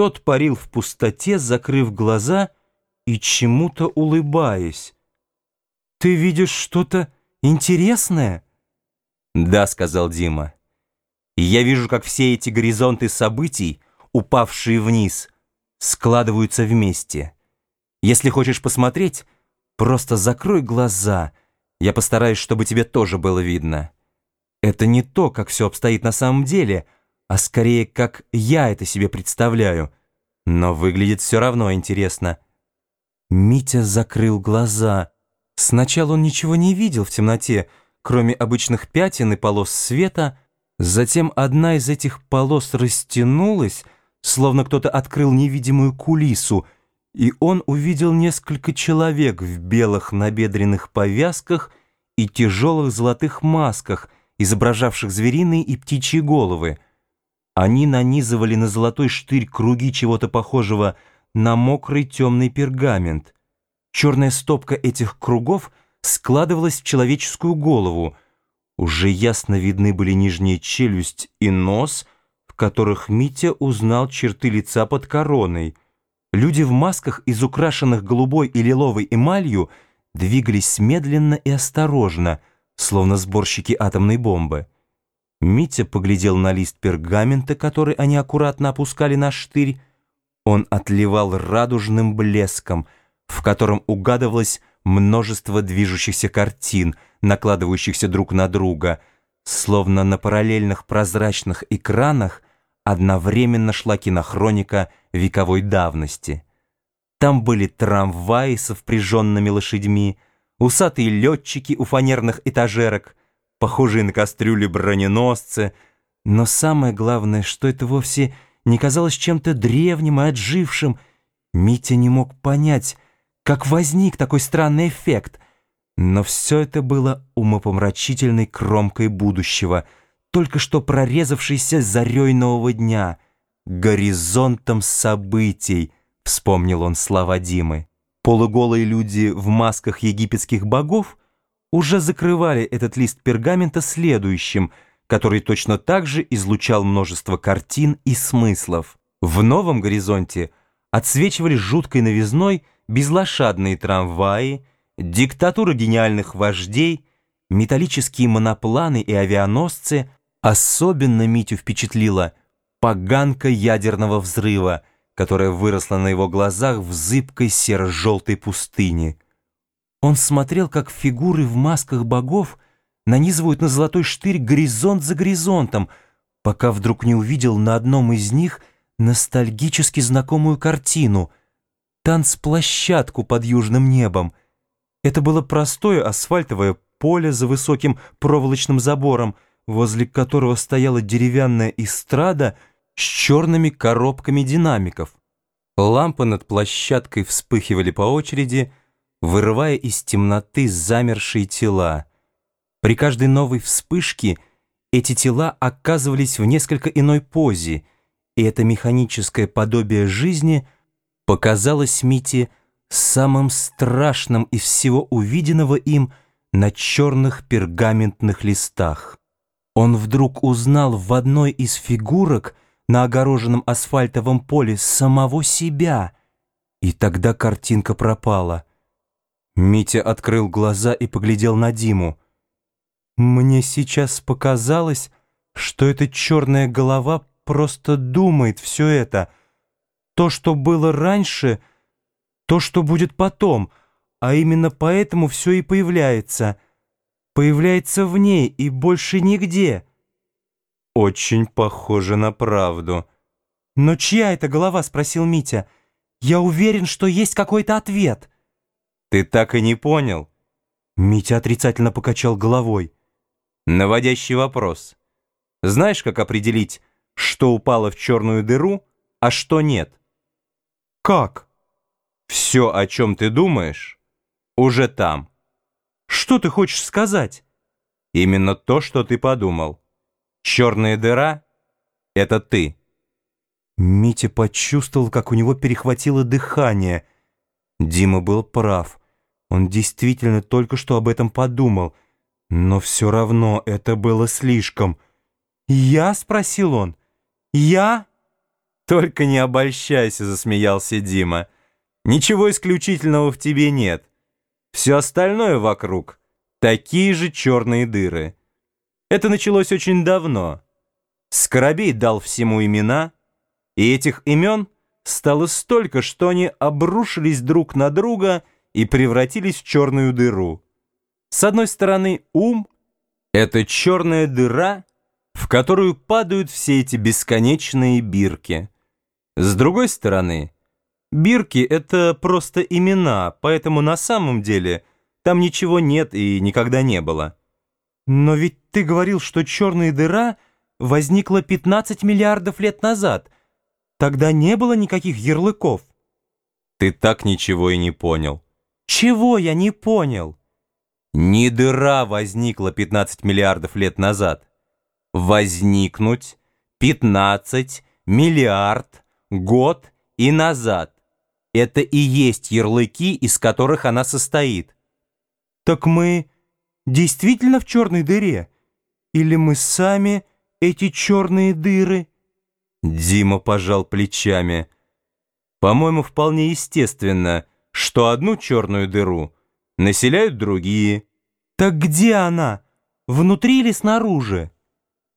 Тот парил в пустоте, закрыв глаза и чему-то улыбаясь. «Ты видишь что-то интересное?» «Да», — сказал Дима. «Я вижу, как все эти горизонты событий, упавшие вниз, складываются вместе. Если хочешь посмотреть, просто закрой глаза. Я постараюсь, чтобы тебе тоже было видно. Это не то, как все обстоит на самом деле, а скорее, как я это себе представляю. Но выглядит все равно интересно». Митя закрыл глаза. Сначала он ничего не видел в темноте, кроме обычных пятен и полос света. Затем одна из этих полос растянулась, словно кто-то открыл невидимую кулису, и он увидел несколько человек в белых набедренных повязках и тяжелых золотых масках, изображавших звериные и птичьи головы. Они нанизывали на золотой штырь круги чего-то похожего на мокрый темный пергамент. Черная стопка этих кругов складывалась в человеческую голову. Уже ясно видны были нижняя челюсть и нос, в которых Митя узнал черты лица под короной. Люди в масках, из украшенных голубой и лиловой эмалью, двигались медленно и осторожно, словно сборщики атомной бомбы. Митя поглядел на лист пергамента, который они аккуратно опускали на штырь. Он отливал радужным блеском, в котором угадывалось множество движущихся картин, накладывающихся друг на друга, словно на параллельных прозрачных экранах одновременно шла кинохроника вековой давности. Там были трамваи со впряженными лошадьми, усатые летчики у фанерных этажерок, похожие на кастрюли броненосцы, но самое главное, что это вовсе не казалось чем-то древним и отжившим. Митя не мог понять, как возник такой странный эффект. Но все это было умопомрачительной кромкой будущего, только что прорезавшейся зарей нового дня, горизонтом событий, вспомнил он слова Димы. Полуголые люди в масках египетских богов уже закрывали этот лист пергамента следующим, который точно так же излучал множество картин и смыслов. В новом горизонте отсвечивали жуткой новизной безлошадные трамваи, диктатура гениальных вождей, металлические монопланы и авианосцы, особенно Митю впечатлила поганка ядерного взрыва, которая выросла на его глазах в зыбкой серо-желтой пустыне. Он смотрел, как фигуры в масках богов нанизывают на золотой штырь горизонт за горизонтом, пока вдруг не увидел на одном из них ностальгически знакомую картину — танцплощадку под южным небом. Это было простое асфальтовое поле за высоким проволочным забором, возле которого стояла деревянная эстрада с черными коробками динамиков. Лампы над площадкой вспыхивали по очереди — вырывая из темноты замершие тела. При каждой новой вспышке эти тела оказывались в несколько иной позе, и это механическое подобие жизни показалось Мите самым страшным из всего увиденного им на черных пергаментных листах. Он вдруг узнал в одной из фигурок на огороженном асфальтовом поле самого себя, и тогда картинка пропала — Митя открыл глаза и поглядел на Диму. «Мне сейчас показалось, что эта черная голова просто думает все это. То, что было раньше, то, что будет потом, а именно поэтому все и появляется. Появляется в ней и больше нигде». «Очень похоже на правду». «Но чья это голова?» — спросил Митя. «Я уверен, что есть какой-то ответ». «Ты так и не понял?» Митя отрицательно покачал головой. «Наводящий вопрос. Знаешь, как определить, что упало в черную дыру, а что нет?» «Как?» «Все, о чем ты думаешь, уже там». «Что ты хочешь сказать?» «Именно то, что ты подумал. Черная дыра — это ты». Митя почувствовал, как у него перехватило дыхание. Дима был прав. Он действительно только что об этом подумал, но все равно это было слишком. «Я?» — спросил он. «Я? «Только не обольщайся», — засмеялся Дима. «Ничего исключительного в тебе нет. Все остальное вокруг — такие же черные дыры. Это началось очень давно. Скоробей дал всему имена, и этих имен стало столько, что они обрушились друг на друга и превратились в черную дыру. С одной стороны, ум — это черная дыра, в которую падают все эти бесконечные бирки. С другой стороны, бирки — это просто имена, поэтому на самом деле там ничего нет и никогда не было. Но ведь ты говорил, что черная дыра возникла 15 миллиардов лет назад. Тогда не было никаких ярлыков. Ты так ничего и не понял. Чего я не понял? Не дыра возникла 15 миллиардов лет назад. Возникнуть 15 миллиард год и назад. Это и есть ярлыки, из которых она состоит. Так мы действительно в черной дыре? Или мы сами эти черные дыры?» Дима пожал плечами. «По-моему, вполне естественно, что одну черную дыру населяют другие». «Так где она? Внутри или снаружи?»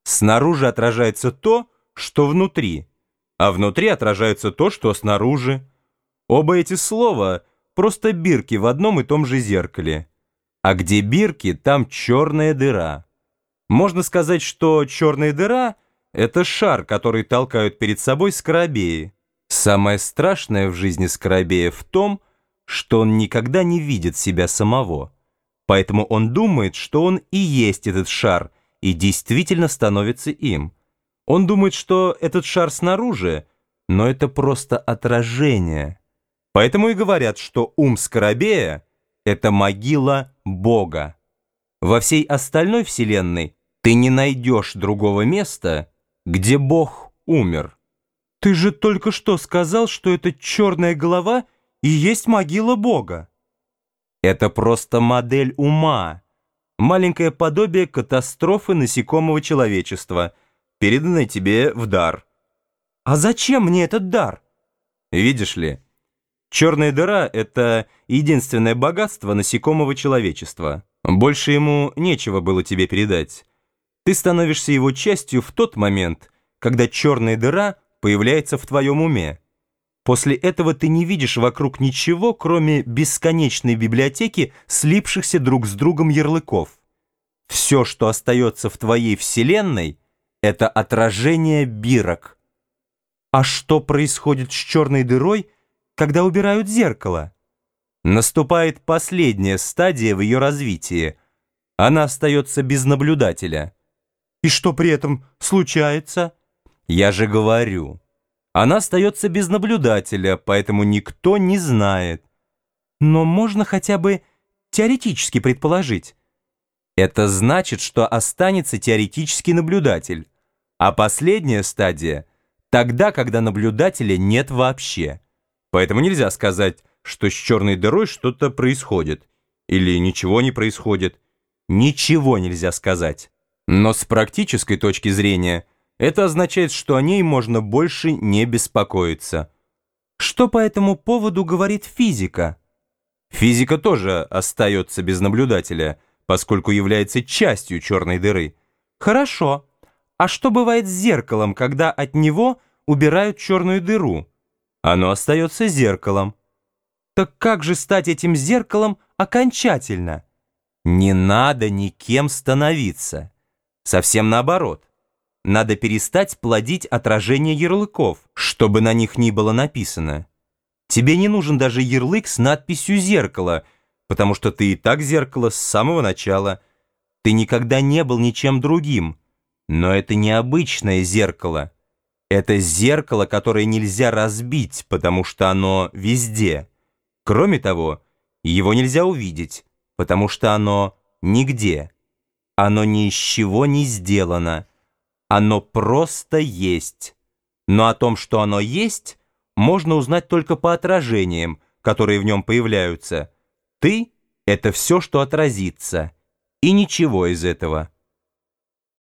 «Снаружи отражается то, что внутри, а внутри отражается то, что снаружи. Оба эти слова — просто бирки в одном и том же зеркале». А где бирки, там черная дыра. Можно сказать, что черная дыра — это шар, который толкают перед собой скоробеи. Самое страшное в жизни скоробея в том, он никогда не видит себя самого. Поэтому он думает, что он и есть этот шар, и действительно становится им. Он думает, что этот шар снаружи, но это просто отражение. Поэтому и говорят, что ум скоробея — это могила Бога. Во всей остальной вселенной ты не найдешь другого места, где Бог умер. Ты же только что сказал, что эта черная голова и есть могила Бога. Это просто модель ума, маленькое подобие катастрофы насекомого человечества, переданное тебе в дар. А зачем мне этот дар? Видишь ли, Черная дыра — это единственное богатство насекомого человечества. Больше ему нечего было тебе передать. Ты становишься его частью в тот момент, когда черная дыра появляется в твоем уме. После этого ты не видишь вокруг ничего, кроме бесконечной библиотеки слипшихся друг с другом ярлыков. Все, что остается в твоей вселенной, это отражение бирок. А что происходит с черной дырой, когда убирают зеркало. Наступает последняя стадия в ее развитии. Она остается без наблюдателя. И что при этом случается? Я же говорю. Она остается без наблюдателя, поэтому никто не знает. Но можно хотя бы теоретически предположить. Это значит, что останется теоретический наблюдатель. А последняя стадия — тогда, когда наблюдателя нет вообще. Поэтому нельзя сказать, что с черной дырой что-то происходит. Или ничего не происходит. Ничего нельзя сказать. Но с практической точки зрения это означает, что о ней можно больше не беспокоиться. Что по этому поводу говорит физика? Физика тоже остается без наблюдателя, поскольку является частью черной дыры. Хорошо. А что бывает с зеркалом, когда от него убирают черную дыру? Оно остается зеркалом. Так как же стать этим зеркалом окончательно? Не надо никем становиться. Совсем наоборот. Надо перестать плодить отражение ярлыков, чтобы на них ни было написано. Тебе не нужен даже ярлык с надписью «зеркало», потому что ты и так зеркало с самого начала. Ты никогда не был ничем другим. Но это необычное зеркало. Это зеркало, которое нельзя разбить, потому что оно везде. Кроме того, его нельзя увидеть, потому что оно нигде. Оно ни из чего не сделано. Оно просто есть. Но о том, что оно есть, можно узнать только по отражениям, которые в нем появляются. Ты — это все, что отразится, и ничего из этого.